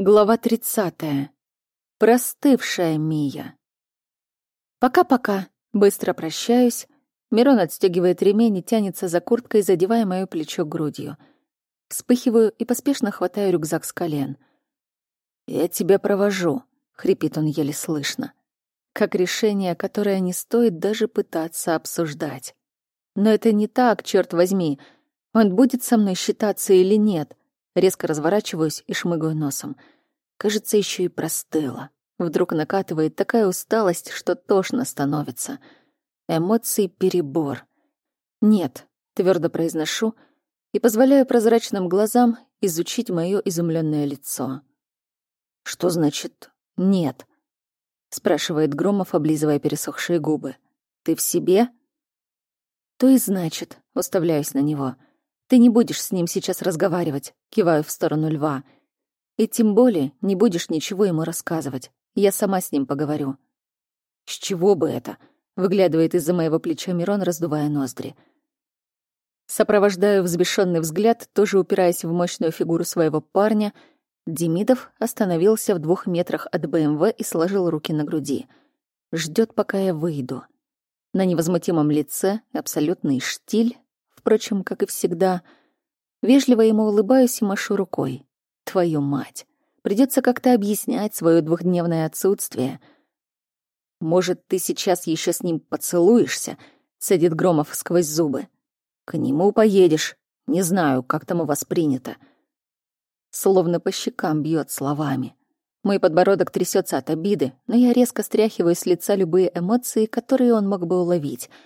Глава 30. Простывшая Мия. Пока-пока. Быстро прощаюсь. Мирон отстегивает ремень и тянется за курткой, задевая моё плечо грудью. Вспыхиваю и поспешно хватаю рюкзак с колен. «Я тебя провожу», — хрипит он еле слышно. Как решение, которое не стоит даже пытаться обсуждать. Но это не так, черт возьми. Он будет со мной считаться или нет? Резко разворачиваюсь и шмыгаю носом. Кажется, еще и простыла. Вдруг накатывает такая усталость, что тошно становится. Эмоций перебор. «Нет», — твердо произношу и позволяю прозрачным глазам изучить мое изумленное лицо. «Что значит «нет»?» — спрашивает Громов, облизывая пересохшие губы. «Ты в себе?» «То и значит», — уставляюсь на него — ты не будешь с ним сейчас разговаривать, киваю в сторону льва. И тем более не будешь ничего ему рассказывать. Я сама с ним поговорю. С чего бы это? Выглядывает из-за моего плеча Мирон, раздувая ноздри. Сопровождаю взбешенный взгляд, тоже упираясь в мощную фигуру своего парня. Демидов остановился в двух метрах от БМВ и сложил руки на груди. Ждет, пока я выйду. На невозмутимом лице абсолютный штиль, Впрочем, как и всегда, вежливо ему улыбаюсь и машу рукой. Твою мать! Придется как-то объяснять свое двухдневное отсутствие. Может, ты сейчас еще с ним поцелуешься? Цедит Громов сквозь зубы. К нему поедешь. Не знаю, как там у вас принято. Словно по щекам бьет словами. Мой подбородок трясется от обиды, но я резко стряхиваю с лица любые эмоции, которые он мог бы уловить —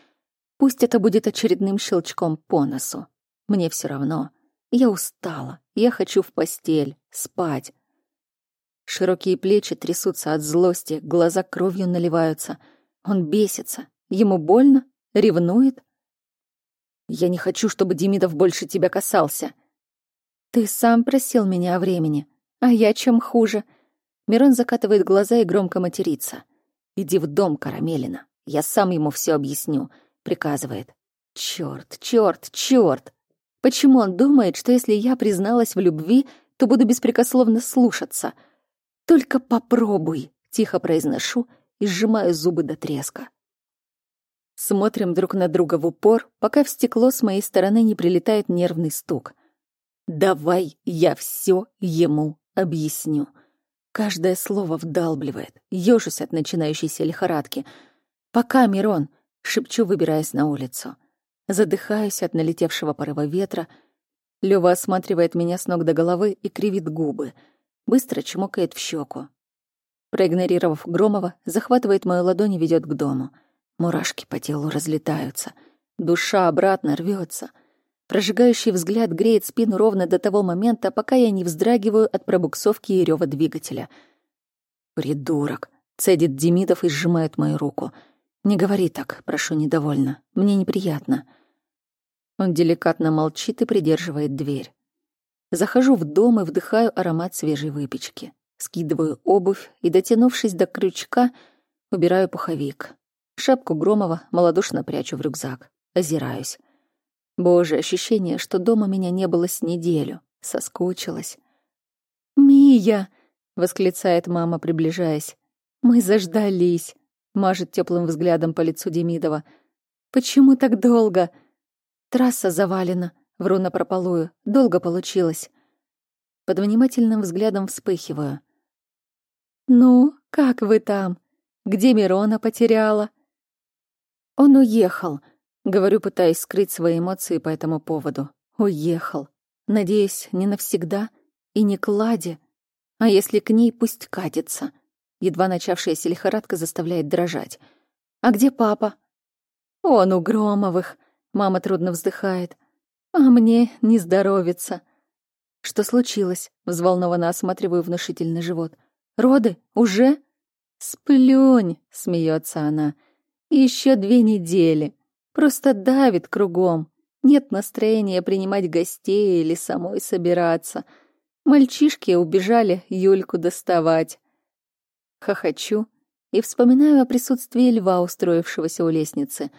Пусть это будет очередным щелчком по носу. Мне все равно. Я устала. Я хочу в постель, спать. Широкие плечи трясутся от злости, глаза кровью наливаются. Он бесится. Ему больно? Ревнует? Я не хочу, чтобы Демидов больше тебя касался. Ты сам просил меня о времени. А я чем хуже? Мирон закатывает глаза и громко матерится. Иди в дом, Карамелина. Я сам ему все объясню. — приказывает. Чёрт, чёрт, чёрт! Почему он думает, что если я призналась в любви, то буду беспрекословно слушаться? Только попробуй, тихо произношу и сжимаю зубы до треска. Смотрим друг на друга в упор, пока в стекло с моей стороны не прилетает нервный стук. Давай я все ему объясню. Каждое слово вдалбливает, ёжусь от начинающейся лихорадки. Пока, Мирон, шепчу, выбираясь на улицу. Задыхаюсь от налетевшего порыва ветра. Лёва осматривает меня с ног до головы и кривит губы. Быстро чмокает в щеку. Проигнорировав Громова, захватывает мою ладонь и ведет к дому. Мурашки по телу разлетаются. Душа обратно рвется. Прожигающий взгляд греет спину ровно до того момента, пока я не вздрагиваю от пробуксовки и рёва двигателя. «Придурок!» — цедит Демидов и сжимает мою руку — «Не говори так, прошу недовольно. Мне неприятно». Он деликатно молчит и придерживает дверь. Захожу в дом и вдыхаю аромат свежей выпечки. Скидываю обувь и, дотянувшись до крючка, убираю пуховик. Шапку Громова малодушно прячу в рюкзак. Озираюсь. Боже, ощущение, что дома меня не было с неделю. Соскучилась. «Мия!» — восклицает мама, приближаясь. «Мы заждались!» Мажет теплым взглядом по лицу Демидова. «Почему так долго?» «Трасса завалена», — вру напропалую. «Долго получилось». Под внимательным взглядом вспыхиваю. «Ну, как вы там? Где Мирона потеряла?» «Он уехал», — говорю, пытаясь скрыть свои эмоции по этому поводу. «Уехал. Надеюсь, не навсегда и не к Ладе. А если к ней, пусть катится». Едва начавшаяся лихорадка заставляет дрожать. «А где папа?» «Он у Громовых», — мама трудно вздыхает. «А мне не здоровится». «Что случилось?» — взволнованно осматриваю внушительный живот. «Роды? Уже?» «Сплюнь!» — смеется она. «Еще две недели. Просто давит кругом. Нет настроения принимать гостей или самой собираться. Мальчишки убежали Юльку доставать. Хохочу и вспоминаю о присутствии льва, устроившегося у лестницы.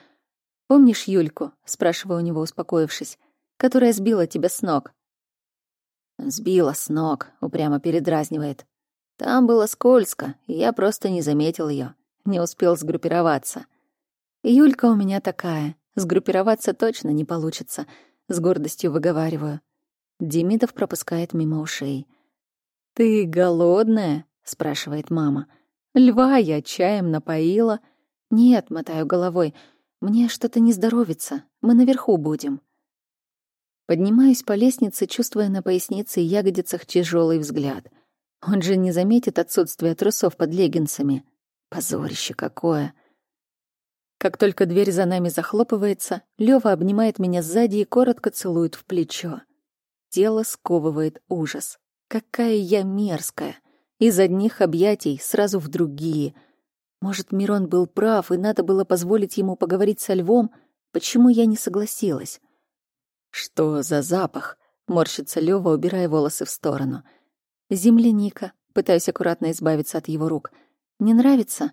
«Помнишь Юльку?» — спрашиваю у него, успокоившись. «Которая сбила тебя с ног». Сбила с ног, упрямо передразнивает. Там было скользко, и я просто не заметил ее, не успел сгруппироваться. Юлька у меня такая, сгруппироваться точно не получится, с гордостью выговариваю. Демидов пропускает мимо ушей. «Ты голодная?» — спрашивает мама. «Льва я чаем напоила». «Нет», — мотаю головой, — «мне что-то не здоровится, мы наверху будем». Поднимаюсь по лестнице, чувствуя на пояснице и ягодицах тяжелый взгляд. Он же не заметит отсутствие трусов под леггинсами. Позорище какое! Как только дверь за нами захлопывается, Лёва обнимает меня сзади и коротко целует в плечо. Тело сковывает ужас. Какая я мерзкая! Из одних объятий сразу в другие. Может, Мирон был прав, и надо было позволить ему поговорить со львом? Почему я не согласилась? «Что за запах?» — морщится Лёва, убирая волосы в сторону. «Земляника». Пытаюсь аккуратно избавиться от его рук. «Не нравится?»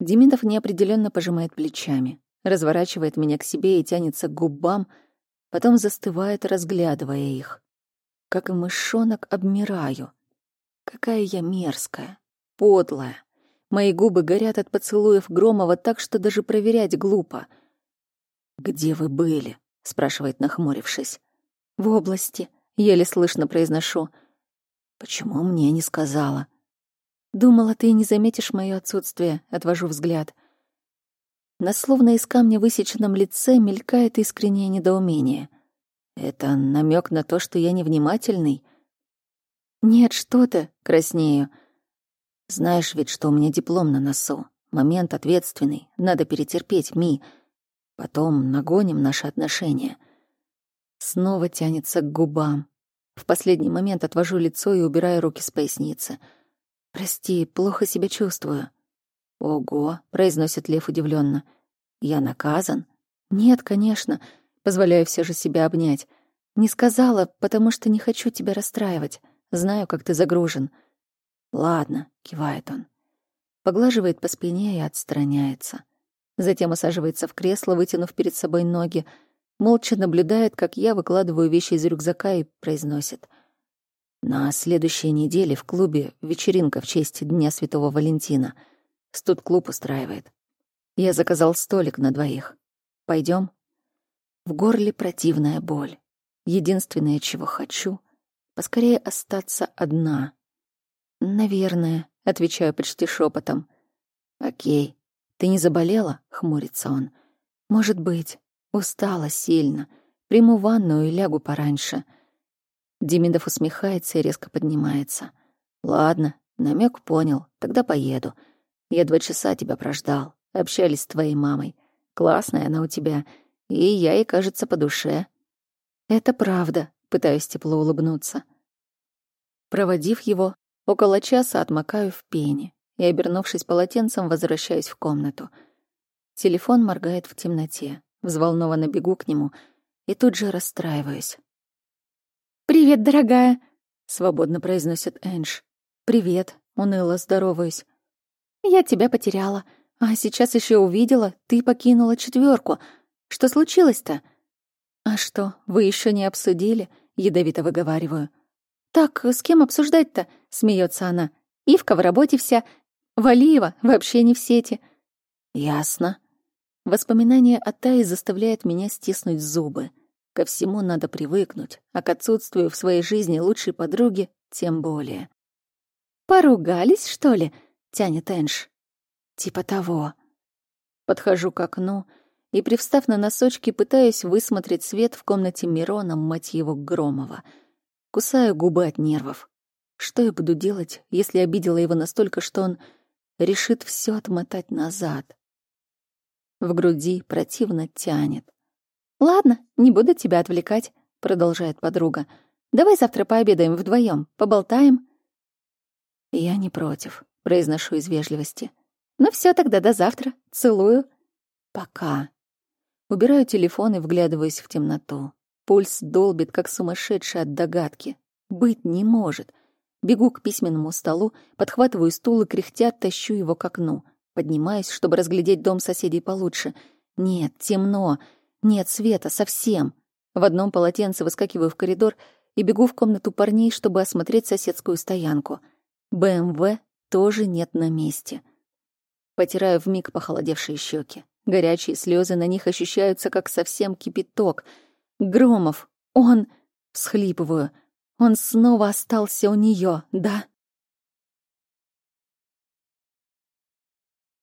Демидов неопределенно пожимает плечами, разворачивает меня к себе и тянется к губам, потом застывает, разглядывая их. Как и мышонок обмираю. Какая я мерзкая, подлая. Мои губы горят от поцелуев Громова так, что даже проверять глупо. «Где вы были?» — спрашивает, нахмурившись. «В области», — еле слышно произношу. «Почему мне не сказала?» «Думала, ты не заметишь моё отсутствие», — отвожу взгляд. На словно из камня высеченном лице мелькает искреннее недоумение. «Это намек на то, что я невнимательный?» «Нет, что ты!» — краснею. «Знаешь ведь, что у меня диплом на носу. Момент ответственный. Надо перетерпеть, Ми. Потом нагоним наши отношения. Снова тянется к губам. В последний момент отвожу лицо и убираю руки с поясницы. «Прости, плохо себя чувствую». «Ого», — произносит Лев удивленно. «Я наказан?» «Нет, конечно». Позволяю все же себя обнять. «Не сказала, потому что не хочу тебя расстраивать. Знаю, как ты загружен». «Ладно», — кивает он. Поглаживает по спине и отстраняется. Затем усаживается в кресло, вытянув перед собой ноги, молча наблюдает, как я выкладываю вещи из рюкзака и произносит. На следующей неделе в клубе вечеринка в честь Дня Святого Валентина. Студ-клуб устраивает. Я заказал столик на двоих. Пойдем? В горле противная боль. Единственное, чего хочу — поскорее остаться одна. «Наверное», — отвечаю почти шепотом. «Окей», «Ты не заболела?» — хмурится он. «Может быть. Устала сильно. Приму ванную и лягу пораньше». Демидов усмехается и резко поднимается. «Ладно, намек понял. Тогда поеду. Я два часа тебя прождал. Общались с твоей мамой. Классная она у тебя. И я ей, кажется, по душе». «Это правда», — пытаюсь тепло улыбнуться. Проводив его, около часа отмокаю в пене и, обернувшись полотенцем, возвращаюсь в комнату. Телефон моргает в темноте. Взволнованно бегу к нему и тут же расстраиваюсь. «Привет, дорогая!» — свободно произносит Эндж. «Привет!» — уныло здороваюсь. «Я тебя потеряла, а сейчас еще увидела, ты покинула четверку. Что случилось-то?» «А что, вы еще не обсудили?» — ядовито выговариваю. «Так, с кем обсуждать-то?» — смеется она. «Ивка в работе вся, Валиева вообще не в сети. Ясно. Воспоминание о Тае заставляет меня стиснуть зубы. Ко всему надо привыкнуть, а к отсутствию в своей жизни лучшей подруги тем более. «Поругались, что ли?» — тянет Энж. «Типа того». Подхожу к окну и, привстав на носочки, пытаюсь высмотреть свет в комнате Мирона, мать его, Громова. Кусаю губы от нервов. Что я буду делать, если обидела его настолько, что он решит все отмотать назад. В груди противно тянет. «Ладно, не буду тебя отвлекать», — продолжает подруга. «Давай завтра пообедаем вдвоем, поболтаем». «Я не против», — произношу из вежливости. «Ну все, тогда до завтра. Целую». «Пока». Убираю телефон и вглядываюсь в темноту. Пульс долбит, как сумасшедший от догадки. Быть не может — Бегу к письменному столу, подхватываю стул и кряхтя тащу его к окну. Поднимаюсь, чтобы разглядеть дом соседей получше. Нет, темно. Нет света совсем. В одном полотенце выскакиваю в коридор и бегу в комнату парней, чтобы осмотреть соседскую стоянку. БМВ тоже нет на месте. Потираю вмиг похолодевшие щеки. Горячие слезы на них ощущаются, как совсем кипяток. Громов, он... Всхлипываю. Он снова остался у нее, да?